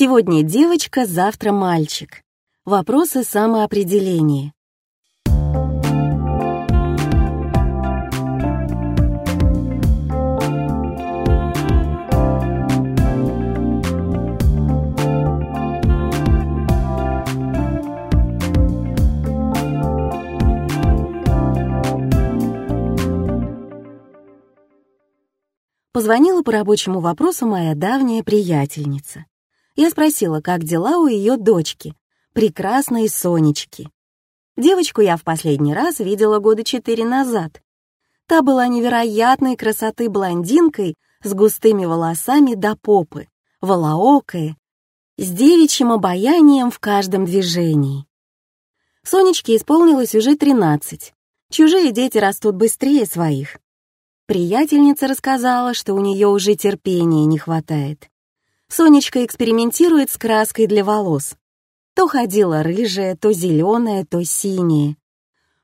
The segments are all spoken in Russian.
Сегодня девочка, завтра мальчик. Вопросы самоопределения. Позвонила по рабочему вопросу моя давняя приятельница. Я спросила, как дела у ее дочки, прекрасной Сонечки. Девочку я в последний раз видела года четыре назад. Та была невероятной красоты блондинкой с густыми волосами до попы, волоокая, с девичьим обаянием в каждом движении. Сонечке исполнилось уже тринадцать. Чужие дети растут быстрее своих. Приятельница рассказала, что у нее уже терпения не хватает. Сонечка экспериментирует с краской для волос. То ходила рыжая, то зеленая, то синяя.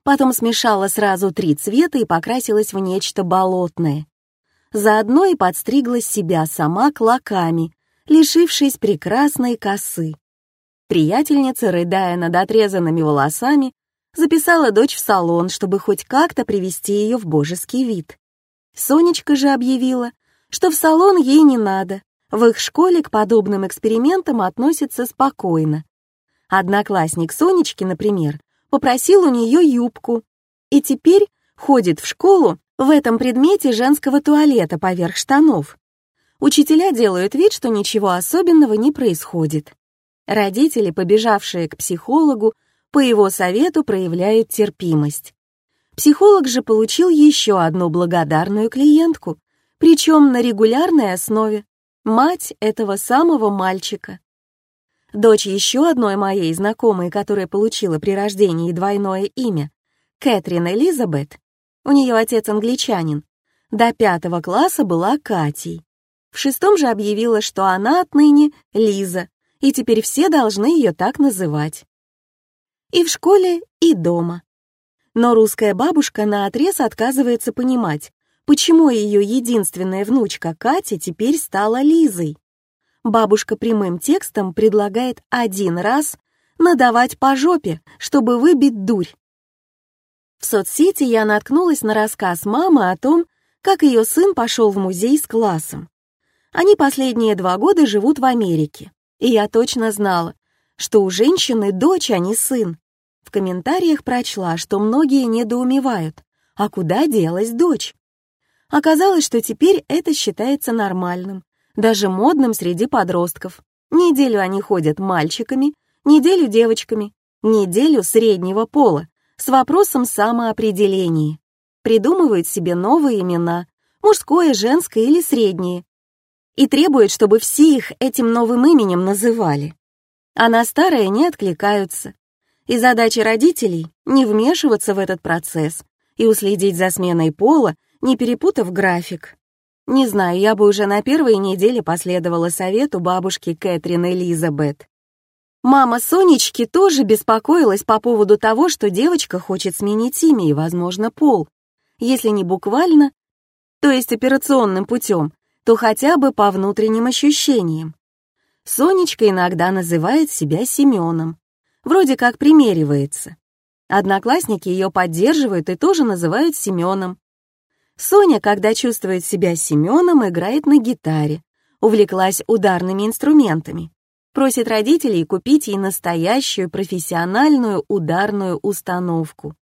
Потом смешала сразу три цвета и покрасилась в нечто болотное. Заодно и подстригла себя сама клоками, лишившись прекрасной косы. Приятельница, рыдая над отрезанными волосами, записала дочь в салон, чтобы хоть как-то привести ее в божеский вид. Сонечка же объявила, что в салон ей не надо, в их школе к подобным экспериментам относятся спокойно. Одноклассник Сонечки, например, попросил у нее юбку и теперь ходит в школу в этом предмете женского туалета поверх штанов. Учителя делают вид, что ничего особенного не происходит. Родители, побежавшие к психологу, по его совету проявляют терпимость. Психолог же получил еще одну благодарную клиентку, причем на регулярной основе, мать этого самого мальчика. Дочь еще одной моей знакомой, которая получила при рождении двойное имя, Кэтрин Элизабет, у нее отец англичанин, до пятого класса была Катей. В шестом же объявила, что она отныне Лиза, и теперь все должны ее так называть. И в школе, и дома. Но русская бабушка наотрез отказывается понимать, почему ее единственная внучка Катя теперь стала Лизой. Бабушка прямым текстом предлагает один раз надавать по жопе, чтобы выбить дурь. В соцсети я наткнулась на рассказ мамы о том, как ее сын пошел в музей с классом. Они последние два года живут в Америке, и я точно знала, что у женщины дочь, а не сын. В комментариях прочла, что многие недоумевают, а куда делась дочь? Оказалось, что теперь это считается нормальным, даже модным среди подростков. Неделю они ходят мальчиками, неделю девочками, неделю среднего пола, с вопросом самоопределения. Придумывают себе новые имена, мужское, женское или среднее, и требуют, чтобы все их этим новым именем называли. А на старое не откликаются, и задача родителей — не вмешиваться в этот процесс и уследить за сменой пола, не перепутав график. Не знаю, я бы уже на первой неделе последовала совету бабушки Кэтрин Элизабет. Мама Сонечки тоже беспокоилась по поводу того, что девочка хочет сменить имя и, возможно, пол. Если не буквально, то есть операционным путем, то хотя бы по внутренним ощущениям. Сонечка иногда называет себя Семеном, вроде как примеривается. Одноклассники ее поддерживают и тоже называют Семеном. Соня, когда чувствует себя Семеном, играет на гитаре, увлеклась ударными инструментами, просит родителей купить ей настоящую профессиональную ударную установку.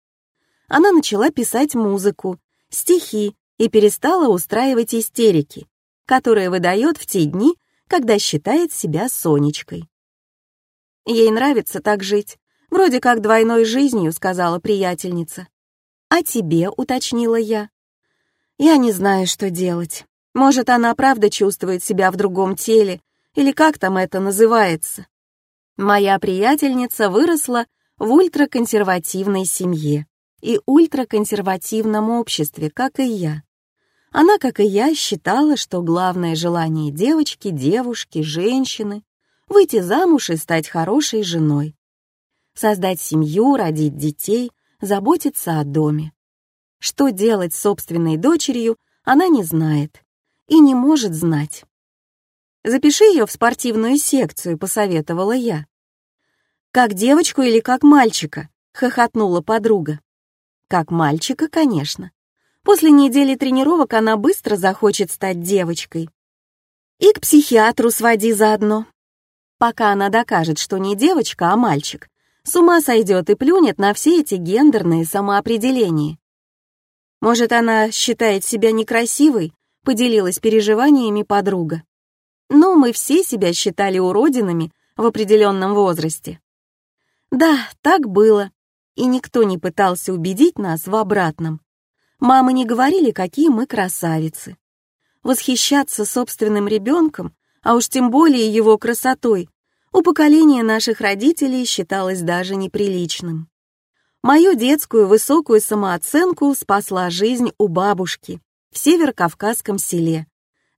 Она начала писать музыку, стихи и перестала устраивать истерики, которые выдает в те дни, когда считает себя Сонечкой. Ей нравится так жить, вроде как двойной жизнью, сказала приятельница. А тебе, уточнила я. Я не знаю, что делать. Может, она правда чувствует себя в другом теле, или как там это называется. Моя приятельница выросла в ультраконсервативной семье и ультраконсервативном обществе, как и я. Она, как и я, считала, что главное желание девочки, девушки, женщины выйти замуж и стать хорошей женой. Создать семью, родить детей, заботиться о доме. Что делать с собственной дочерью, она не знает и не может знать. Запиши ее в спортивную секцию», — посоветовала я. «Как девочку или как мальчика?» — хохотнула подруга. «Как мальчика, конечно. После недели тренировок она быстро захочет стать девочкой. И к психиатру своди заодно. Пока она докажет, что не девочка, а мальчик, с ума сойдет и плюнет на все эти гендерные самоопределения. Может, она считает себя некрасивой, поделилась переживаниями подруга. Но мы все себя считали уродинами в определенном возрасте. Да, так было, и никто не пытался убедить нас в обратном. Мамы не говорили, какие мы красавицы. Восхищаться собственным ребенком, а уж тем более его красотой, у поколения наших родителей считалось даже неприличным. Мою детскую высокую самооценку спасла жизнь у бабушки в северокавказском селе,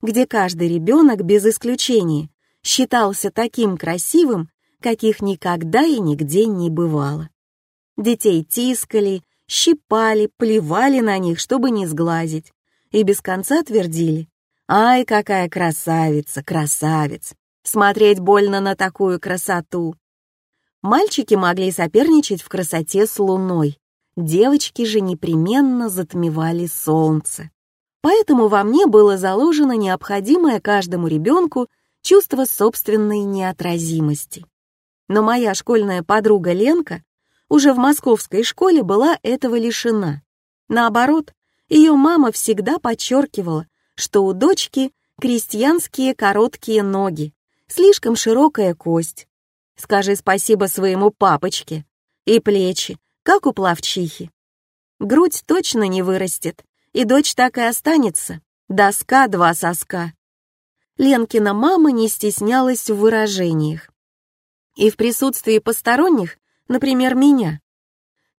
где каждый ребенок без исключения считался таким красивым, каких никогда и нигде не бывало. Детей тискали, щипали, плевали на них, чтобы не сглазить, и без конца твердили «Ай, какая красавица, красавец! Смотреть больно на такую красоту!» Мальчики могли соперничать в красоте с луной, девочки же непременно затмевали солнце. Поэтому во мне было заложено необходимое каждому ребенку чувство собственной неотразимости. Но моя школьная подруга Ленка уже в московской школе была этого лишена. Наоборот, ее мама всегда подчеркивала, что у дочки крестьянские короткие ноги, слишком широкая кость. Скажи спасибо своему папочке. И плечи, как у плавчихи. Грудь точно не вырастет, и дочь так и останется. Доска два соска. Ленкина мама не стеснялась в выражениях. И в присутствии посторонних например, меня.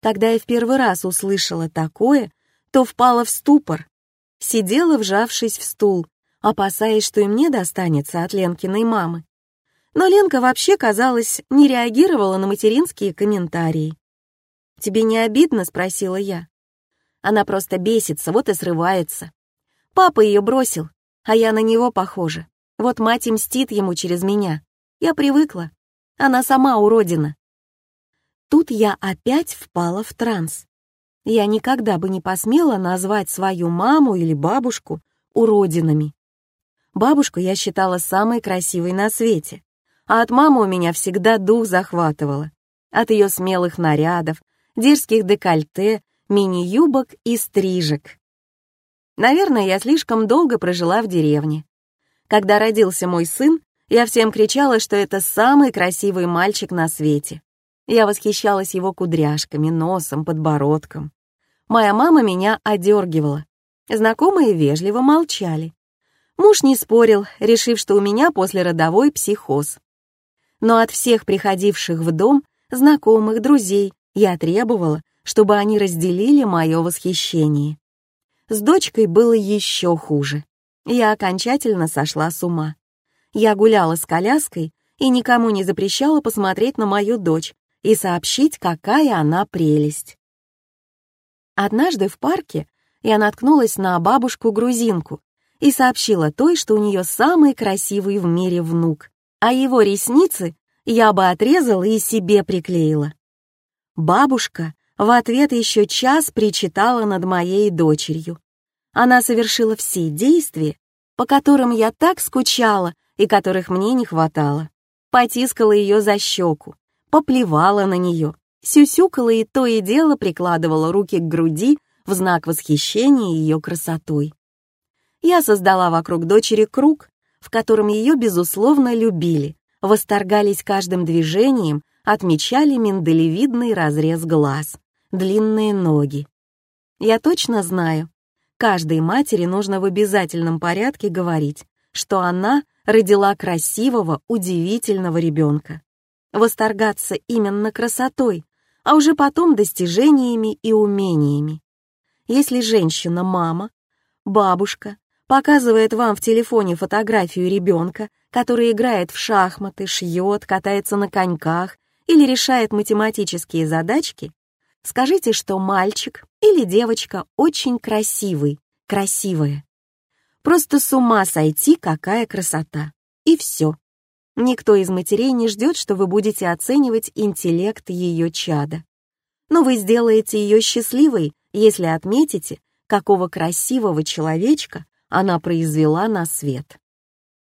Когда я в первый раз услышала такое, то впала в ступор, сидела, вжавшись в стул, опасаясь, что и мне достанется от Ленкиной мамы. Но Ленка вообще, казалось, не реагировала на материнские комментарии. «Тебе не обидно?» — спросила я. Она просто бесится, вот и срывается. Папа ее бросил, а я на него похожа. Вот мать мстит ему через меня. Я привыкла. Она сама уродина. Тут я опять впала в транс. Я никогда бы не посмела назвать свою маму или бабушку уродинами. Бабушку я считала самой красивой на свете, а от мамы у меня всегда дух захватывало. От ее смелых нарядов, дерзких декольте, мини-юбок и стрижек. Наверное, я слишком долго прожила в деревне. Когда родился мой сын, я всем кричала, что это самый красивый мальчик на свете. Я восхищалась его кудряшками, носом, подбородком. Моя мама меня одергивала. Знакомые вежливо молчали. Муж не спорил, решив, что у меня послеродовой психоз. Но от всех приходивших в дом, знакомых, друзей, я требовала, чтобы они разделили мое восхищение. С дочкой было еще хуже. Я окончательно сошла с ума. Я гуляла с коляской и никому не запрещала посмотреть на мою дочь, и сообщить, какая она прелесть. Однажды в парке я наткнулась на бабушку-грузинку и сообщила той, что у нее самый красивый в мире внук, а его ресницы я бы отрезала и себе приклеила. Бабушка в ответ еще час причитала над моей дочерью. Она совершила все действия, по которым я так скучала и которых мне не хватало. Потискала ее за щеку, поплевала на нее, сюсюкала и то и дело прикладывала руки к груди в знак восхищения ее красотой. Я создала вокруг дочери круг, в котором ее, безусловно, любили, восторгались каждым движением, отмечали миндалевидный разрез глаз, длинные ноги. Я точно знаю, каждой матери нужно в обязательном порядке говорить, что она родила красивого, удивительного ребенка восторгаться именно красотой, а уже потом достижениями и умениями. Если женщина, мама, бабушка, показывает вам в телефоне фотографию ребенка, который играет в шахматы, шьет, катается на коньках или решает математические задачки, скажите, что мальчик или девочка очень красивый, красивая. Просто с ума сойти, какая красота. И все. Никто из матерей не ждет, что вы будете оценивать интеллект ее чада. Но вы сделаете ее счастливой, если отметите, какого красивого человечка она произвела на свет.